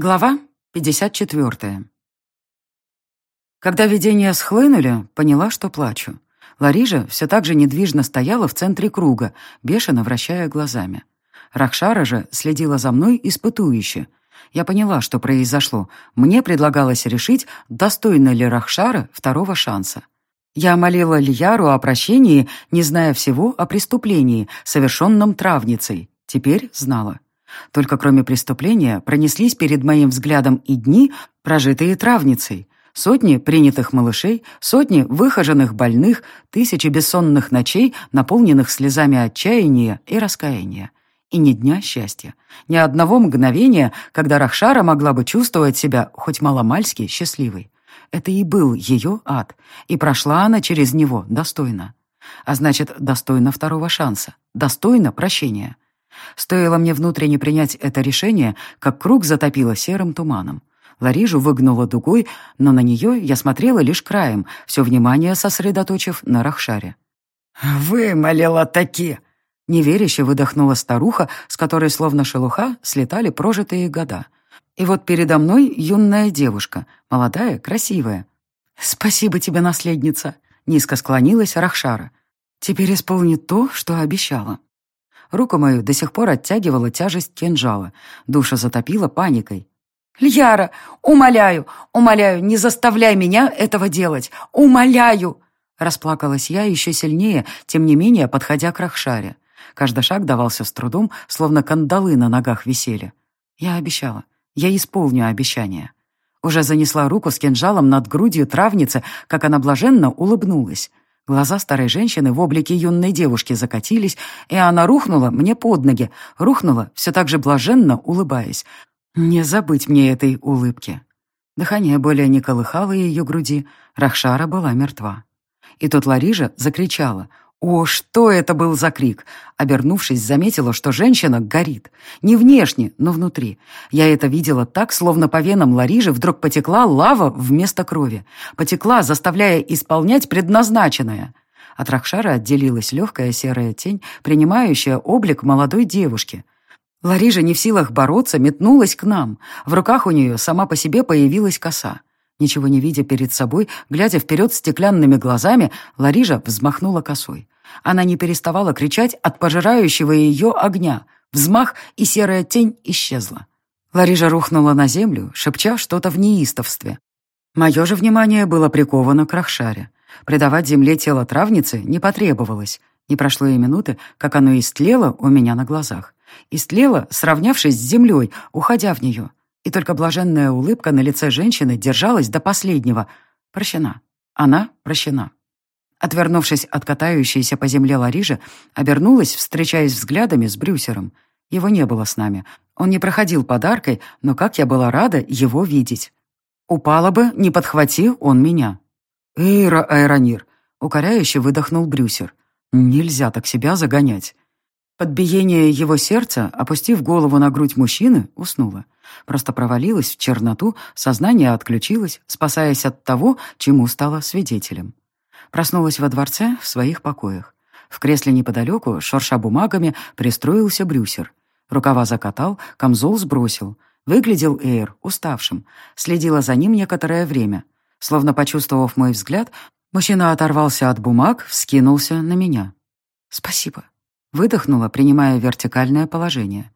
Глава 54. Когда видения схлынули, поняла, что плачу. Ларижа все так же недвижно стояла в центре круга, бешено вращая глазами. Рахшара же следила за мной испытующе. Я поняла, что произошло. Мне предлагалось решить, достойна ли Рахшара второго шанса. Я молила Льяру о прощении, не зная всего о преступлении, совершенном травницей. Теперь знала. Только кроме преступления пронеслись перед моим взглядом и дни, прожитые травницей. Сотни принятых малышей, сотни выхоженных больных, тысячи бессонных ночей, наполненных слезами отчаяния и раскаяния. И ни дня счастья, ни одного мгновения, когда Рахшара могла бы чувствовать себя хоть маломальски счастливой. Это и был ее ад, и прошла она через него достойно. А значит, достойно второго шанса, достойно прощения. Стоило мне внутренне принять это решение, как круг затопило серым туманом. Ларижу выгнула дугой, но на нее я смотрела лишь краем, все внимание сосредоточив на Рахшаре. «Вымолила таки!» Неверяще выдохнула старуха, с которой словно шелуха слетали прожитые года. И вот передо мной юная девушка, молодая, красивая. «Спасибо тебе, наследница!» — низко склонилась Рахшара. «Теперь исполнит то, что обещала». Руку мою до сих пор оттягивала тяжесть кинжала. Душа затопила паникой. «Льяра, умоляю, умоляю, не заставляй меня этого делать! Умоляю!» Расплакалась я еще сильнее, тем не менее, подходя к Рахшаре. Каждый шаг давался с трудом, словно кандалы на ногах висели. Я обещала. Я исполню обещание. Уже занесла руку с кинжалом над грудью травницы, как она блаженно улыбнулась. Глаза старой женщины в облике юной девушки закатились, и она рухнула мне под ноги, рухнула, все так же блаженно улыбаясь. Не забыть мне этой улыбки. Дыхание более не колыхало ее груди, Рахшара была мертва. И тут Ларижа закричала — о, что это был за крик! Обернувшись, заметила, что женщина горит. Не внешне, но внутри. Я это видела так, словно по венам Ларижи вдруг потекла лава вместо крови. Потекла, заставляя исполнять предназначенное. От Рахшара отделилась легкая серая тень, принимающая облик молодой девушки. Ларижа не в силах бороться, метнулась к нам. В руках у нее сама по себе появилась коса. Ничего не видя перед собой, глядя вперед стеклянными глазами, Ларижа взмахнула косой. Она не переставала кричать от пожирающего ее огня. Взмах, и серая тень исчезла. Ларижа рухнула на землю, шепча что-то в неистовстве. Мое же внимание было приковано к Рахшаре. Предавать земле тело травницы не потребовалось. Не прошло и минуты, как оно истлело у меня на глазах. Истлело, сравнявшись с землей, уходя в нее и только блаженная улыбка на лице женщины держалась до последнего. Прощена. Она прощена. Отвернувшись от катающейся по земле Ларижи, обернулась, встречаясь взглядами с Брюсером. Его не было с нами. Он не проходил подаркой, но как я была рада его видеть. Упала бы, не подхвати он меня. «Эйра, Айронир!» — укоряюще выдохнул Брюсер. «Нельзя так себя загонять». Под его сердца, опустив голову на грудь мужчины, уснула. Просто провалилась в черноту, сознание отключилось, спасаясь от того, чему стала свидетелем. Проснулась во дворце в своих покоях. В кресле неподалеку, шурша бумагами, пристроился Брюсер. Рукава закатал, камзол сбросил. Выглядел Эйр уставшим. Следила за ним некоторое время. Словно почувствовав мой взгляд, мужчина оторвался от бумаг, вскинулся на меня. «Спасибо», Выдохнула, принимая вертикальное положение.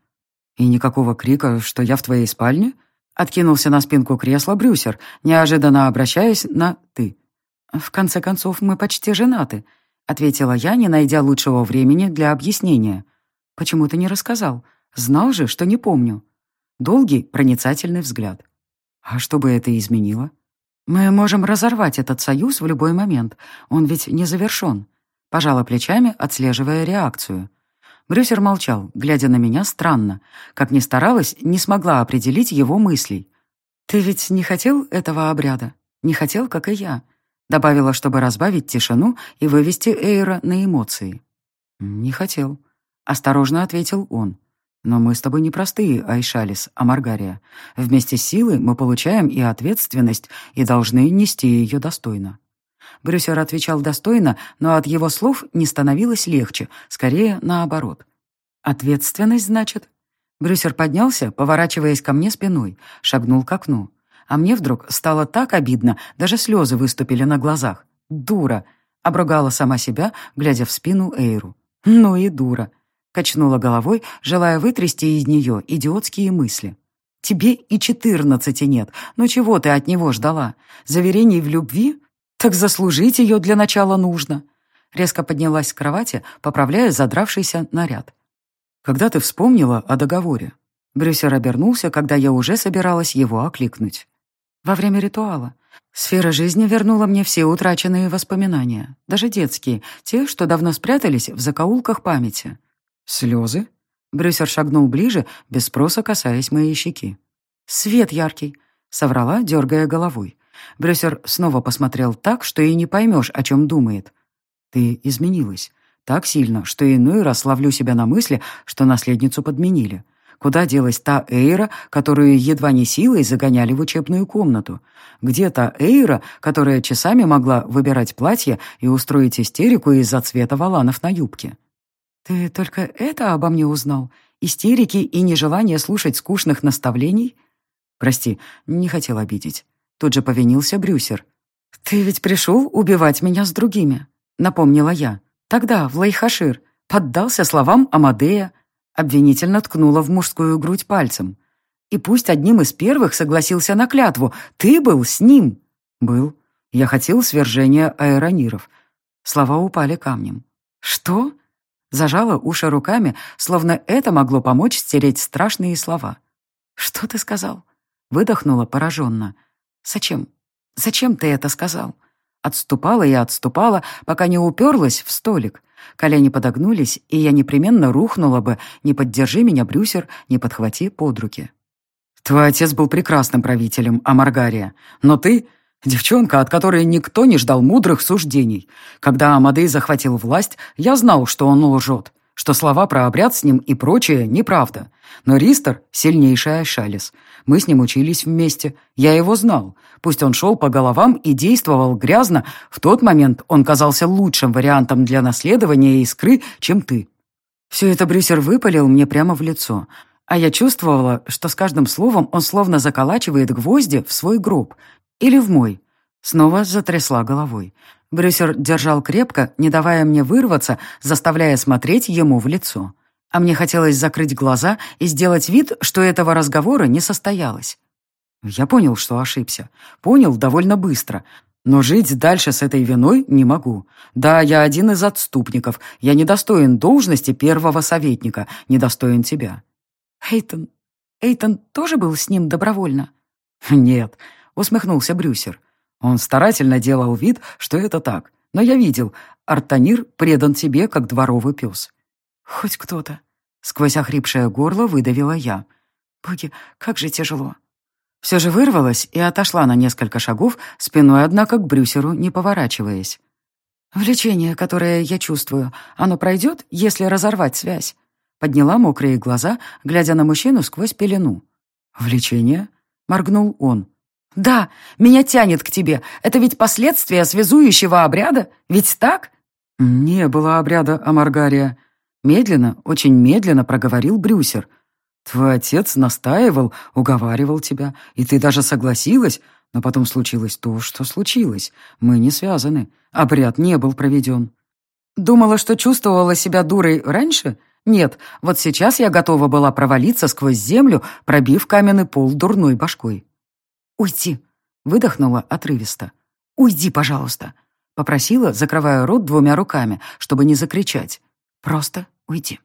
«И никакого крика, что я в твоей спальне?» Откинулся на спинку кресла Брюсер, неожиданно обращаясь на «ты». «В конце концов, мы почти женаты», — ответила я, не найдя лучшего времени для объяснения. «Почему ты не рассказал? Знал же, что не помню». Долгий, проницательный взгляд. «А что бы это изменило?» «Мы можем разорвать этот союз в любой момент. Он ведь не завершен. Пожала плечами, отслеживая реакцию. Брюсер молчал, глядя на меня странно. Как ни старалась, не смогла определить его мыслей. «Ты ведь не хотел этого обряда? Не хотел, как и я?» Добавила, чтобы разбавить тишину и вывести Эйра на эмоции. «Не хотел», — осторожно ответил он. «Но мы с тобой не простые, Айшалис, а Маргария. Вместе с силой мы получаем и ответственность, и должны нести ее достойно. Брюсер отвечал достойно, но от его слов не становилось легче, скорее наоборот. «Ответственность, значит?» Брюсер поднялся, поворачиваясь ко мне спиной, шагнул к окну. А мне вдруг стало так обидно, даже слезы выступили на глазах. «Дура!» — обругала сама себя, глядя в спину Эйру. «Ну и дура!» — качнула головой, желая вытрясти из нее идиотские мысли. «Тебе и четырнадцати нет, но чего ты от него ждала? Заверений в любви? Так заслужить ее для начала нужно!» Резко поднялась с кровати, поправляя задравшийся наряд. «Когда ты вспомнила о договоре?» Брюсер обернулся, когда я уже собиралась его окликнуть. «Во время ритуала. Сфера жизни вернула мне все утраченные воспоминания, даже детские, те, что давно спрятались в закоулках памяти. Слезы?» Брюсер шагнул ближе, без спроса касаясь моей щеки. «Свет яркий», — соврала, дергая головой. Брюсер снова посмотрел так, что и не поймешь, о чем думает. «Ты изменилась. Так сильно, что иной раз ловлю себя на мысли, что наследницу подменили. Куда делась та Эйра, которую едва не силой загоняли в учебную комнату? Где та Эйра, которая часами могла выбирать платье и устроить истерику из-за цвета валанов на юбке? «Ты только это обо мне узнал? Истерики и нежелание слушать скучных наставлений?» «Прости, не хотел обидеть». Тут же повинился Брюсер. «Ты ведь пришел убивать меня с другими», — напомнила я. Тогда, в Лейхашир, поддался словам Амадея, обвинительно ткнула в мужскую грудь пальцем. И пусть одним из первых согласился на клятву, ты был с ним. Был. Я хотел свержения аэрониров. Слова упали камнем. Что? Зажала уши руками, словно это могло помочь стереть страшные слова. «Что ты сказал?» Выдохнула пораженно. «Зачем? Зачем ты это сказал?» Отступала и отступала, пока не уперлась в столик. Колени подогнулись, и я непременно рухнула бы, не поддержи меня, Брюсер, не подхвати под руки. Твой отец был прекрасным правителем, Амаргария. Но ты — девчонка, от которой никто не ждал мудрых суждений. Когда Амадей захватил власть, я знал, что он лжет что слова про обряд с ним и прочее неправда. Но Ристер — сильнейший Айшалис. Мы с ним учились вместе. Я его знал. Пусть он шел по головам и действовал грязно, в тот момент он казался лучшим вариантом для наследования искры, чем ты. Все это Брюсер выпалил мне прямо в лицо. А я чувствовала, что с каждым словом он словно заколачивает гвозди в свой гроб. Или в мой. Снова затрясла головой. Брюсер держал крепко, не давая мне вырваться, заставляя смотреть ему в лицо. А мне хотелось закрыть глаза и сделать вид, что этого разговора не состоялось. Я понял, что ошибся. Понял довольно быстро. Но жить дальше с этой виной не могу. Да, я один из отступников. Я недостоин должности первого советника, недостоин тебя. Эйтон... Эйтон тоже был с ним добровольно? Нет, усмехнулся Брюсер. Он старательно делал вид, что это так. Но я видел, Артанир предан тебе, как дворовый пес. Хоть кто-то. Сквозь охрипшее горло выдавила я. Боги, как же тяжело. Все же вырвалась и отошла на несколько шагов, спиной, однако, к Брюсеру не поворачиваясь. «Влечение, которое я чувствую, оно пройдет, если разорвать связь?» Подняла мокрые глаза, глядя на мужчину сквозь пелену. «Влечение?» — моргнул он. «Да, меня тянет к тебе. Это ведь последствия связующего обряда? Ведь так?» «Не было обряда, Амаргария». Медленно, очень медленно проговорил Брюсер. «Твой отец настаивал, уговаривал тебя, и ты даже согласилась, но потом случилось то, что случилось. Мы не связаны. Обряд не был проведен». «Думала, что чувствовала себя дурой раньше?» «Нет, вот сейчас я готова была провалиться сквозь землю, пробив каменный пол дурной башкой». «Уйди!» — выдохнула отрывисто. «Уйди, пожалуйста!» — попросила, закрывая рот двумя руками, чтобы не закричать. «Просто уйди!»